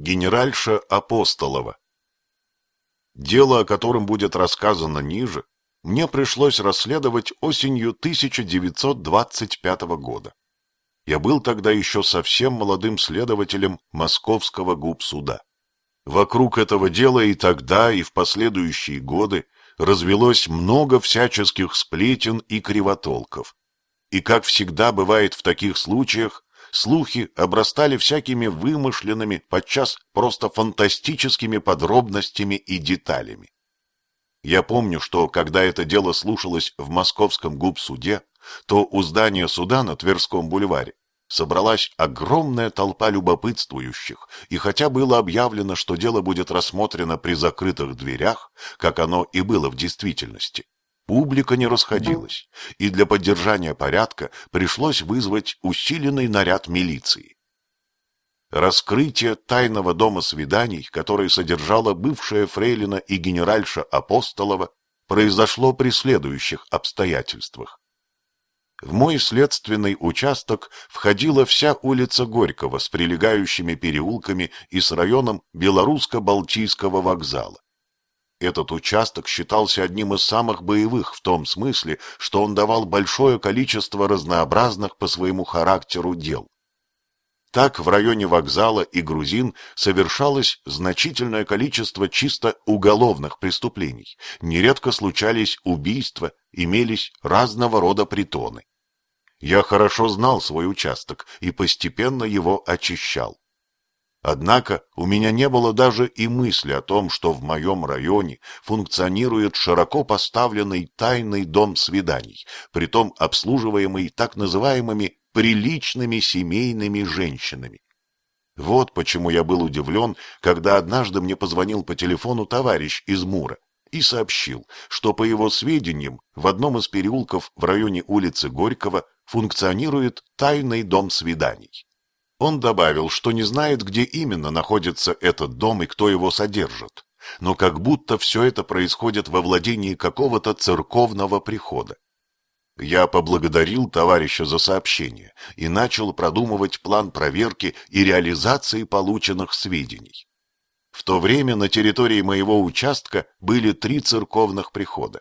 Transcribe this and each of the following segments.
Генеральша Апостолова Дело, о котором будет рассказано ниже, мне пришлось расследовать осенью 1925 года. Я был тогда еще совсем молодым следователем Московского губсуда. Вокруг этого дела и тогда, и в последующие годы развелось много всяческих сплетен и кривотолков. И, как всегда бывает в таких случаях, слухи обрастали всякими вымышленными, подчас просто фантастическими подробностями и деталями. Я помню, что когда это дело слушалось в московском губсуде, то у здания суда на Тверском бульваре собралась огромная толпа любопытствующих, и хотя было объявлено, что дело будет рассмотрено при закрытых дверях, как оно и было в действительности, публика не расходилась, и для поддержания порядка пришлось вызвать усиленный наряд милиции. Раскрытие тайного дома свиданий, которое содержала бывшая фрейлина и генеральша Апостолова, произошло при следующих обстоятельствах. В мой следственный участок входила вся улица Горького с прилегающими переулками и с районом Белорусско-Балтийского вокзала. Этот участок считался одним из самых боевых в том смысле, что он давал большое количество разнообразных по своему характеру дел. Так в районе вокзала и грузин совершалось значительное количество чисто уголовных преступлений. Нередко случались убийства, имелись разного рода притоны. Я хорошо знал свой участок и постепенно его очищал. Однако у меня не было даже и мысли о том, что в моем районе функционирует широко поставленный тайный дом свиданий, притом обслуживаемый так называемыми приличными семейными женщинами. Вот почему я был удивлен, когда однажды мне позвонил по телефону товарищ из Мура и сообщил, что, по его сведениям, в одном из переулков в районе улицы Горького функционирует тайный дом свиданий. Он добавил, что не знает, где именно находится этот дом и кто его содержит, но как будто все это происходит во владении какого-то церковного прихода. Я поблагодарил товарища за сообщение и начал продумывать план проверки и реализации полученных сведений. В то время на территории моего участка были три церковных прихода.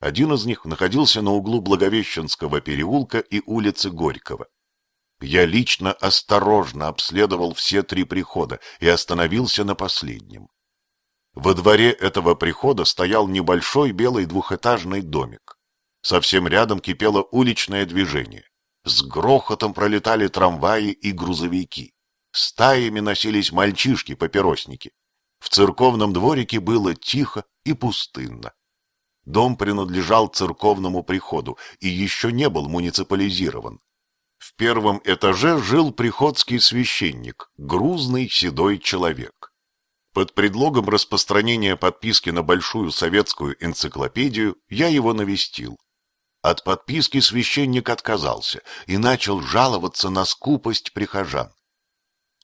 Один из них находился на углу Благовещенского переулка и улицы Горького. Я лично осторожно обследовал все три прихода и остановился на последнем. Во дворе этого прихода стоял небольшой белый двухэтажный домик. Совсем рядом кипело уличное движение. С грохотом пролетали трамваи и грузовики. Стаями носились мальчишки-папиросники. В церковном дворике было тихо и пустынно. Дом принадлежал церковному приходу и еще не был муниципализирован. В первом этаже жил приходский священник, грузный седой человек. Под предлогом распространения подписки на большую советскую энциклопедию я его навестил. От подписки священник отказался и начал жаловаться на скупость прихожан.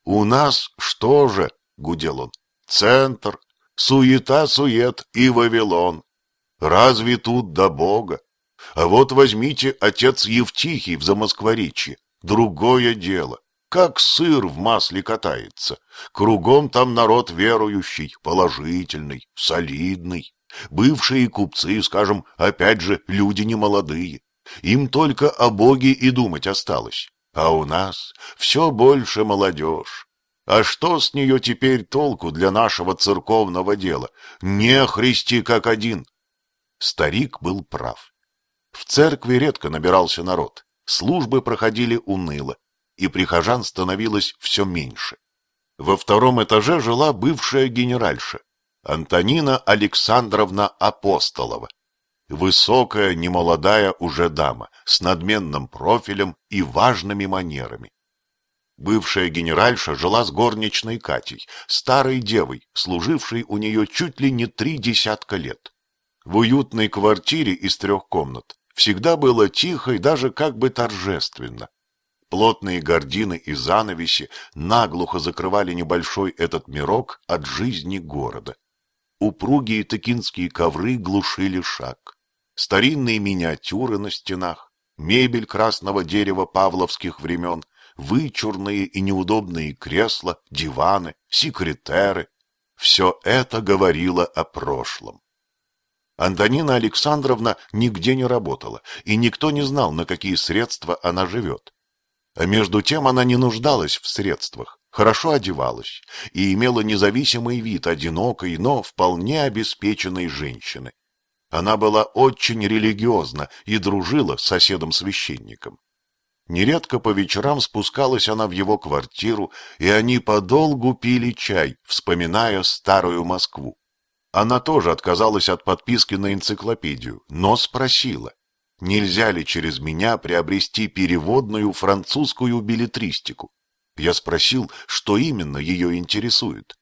«У нас что же?» — гудел он. «Центр, суета-сует и Вавилон. Разве тут до Бога? А вот возьмите отец Евтихий в Замоскворечье. Другое дело. Как сыр в масле катается. Кругом там народ верующий, положительный, солидный. Бывшие купцы, скажем, опять же, люди немолодые. Им только о Боге и думать осталось. А у нас все больше молодежь. А что с нее теперь толку для нашего церковного дела? Не христи как один. Старик был прав. В церкви редко набирался народ, службы проходили уныло, и прихожан становилось все меньше. Во втором этаже жила бывшая генеральша, Антонина Александровна Апостолова. Высокая, немолодая уже дама, с надменным профилем и важными манерами. Бывшая генеральша жила с горничной Катей, старой девой, служившей у нее чуть ли не три десятка лет. В уютной квартире из трех комнат всегда было тихо и даже как бы торжественно. Плотные гардины и занавеси наглухо закрывали небольшой этот мирок от жизни города. Упругие тыкинские ковры глушили шаг. Старинные миниатюры на стенах, мебель красного дерева павловских времен, вычурные и неудобные кресла, диваны, секретеры. Все это говорило о прошлом. Антонина Александровна нигде не работала, и никто не знал, на какие средства она живет. А между тем она не нуждалась в средствах, хорошо одевалась и имела независимый вид одинокой, но вполне обеспеченной женщины. Она была очень религиозна и дружила с соседом-священником. Нередко по вечерам спускалась она в его квартиру, и они подолгу пили чай, вспоминая старую Москву. Она тоже отказалась от подписки на энциклопедию, но спросила, нельзя ли через меня приобрести переводную французскую билетристику. Я спросил, что именно ее интересует.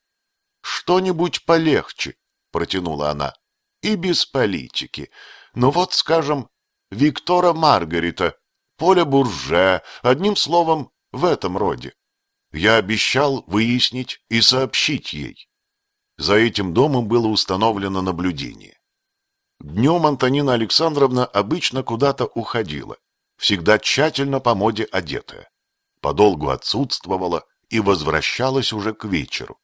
«Что-нибудь полегче», — протянула она, — «и без политики. Ну вот, скажем, Виктора Маргарита, Поля Бурже, одним словом, в этом роде. Я обещал выяснить и сообщить ей. За этим домом было установлено наблюдение. Днем Антонина Александровна обычно куда-то уходила, всегда тщательно по моде одетая. Подолгу отсутствовала и возвращалась уже к вечеру.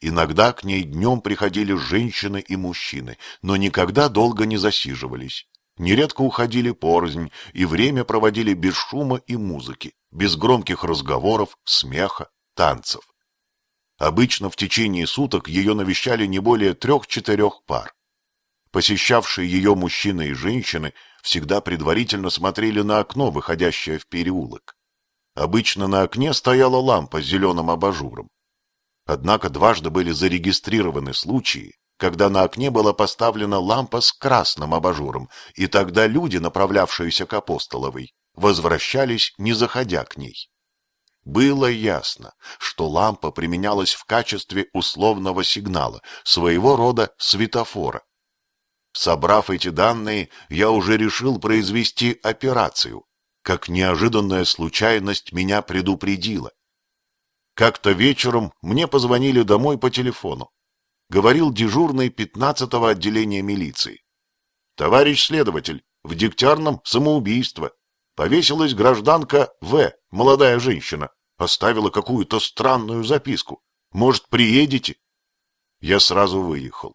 Иногда к ней днем приходили женщины и мужчины, но никогда долго не засиживались. Нередко уходили порознь и время проводили без шума и музыки, без громких разговоров, смеха, танцев. Обычно в течение суток ее навещали не более трех-четырех пар. Посещавшие ее мужчины и женщины всегда предварительно смотрели на окно, выходящее в переулок. Обычно на окне стояла лампа с зеленым абажуром. Однако дважды были зарегистрированы случаи, когда на окне была поставлена лампа с красным абажуром, и тогда люди, направлявшиеся к Апостоловой, возвращались, не заходя к ней. Было ясно, что лампа применялась в качестве условного сигнала, своего рода светофора, Собрав эти данные, я уже решил произвести операцию, как неожиданная случайность меня предупредила. Как-то вечером мне позвонили домой по телефону. Говорил дежурный 15-го отделения милиции. Товарищ следователь, в Дегтярном самоубийство. Повесилась гражданка В, молодая женщина. Оставила какую-то странную записку. Может, приедете? Я сразу выехал.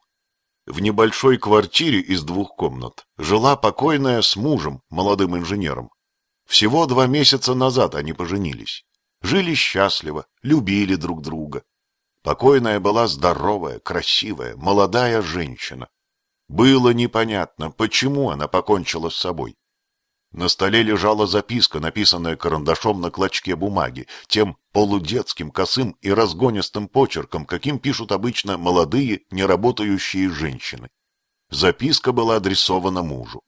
В небольшой квартире из двух комнат жила покойная с мужем, молодым инженером. Всего два месяца назад они поженились. Жили счастливо, любили друг друга. Покойная была здоровая, красивая, молодая женщина. Было непонятно, почему она покончила с собой. На столе лежала записка, написанная карандашом на клочке бумаги, тем полудетским, косым и разгонистым почерком, каким пишут обычно молодые, неработающие женщины. Записка была адресована мужу.